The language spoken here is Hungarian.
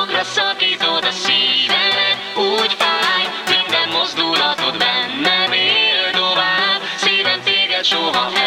Pokolra szakítod a szívemet Úgy fáj, minden mozdulatod bennem él tovább? Szívem téged soha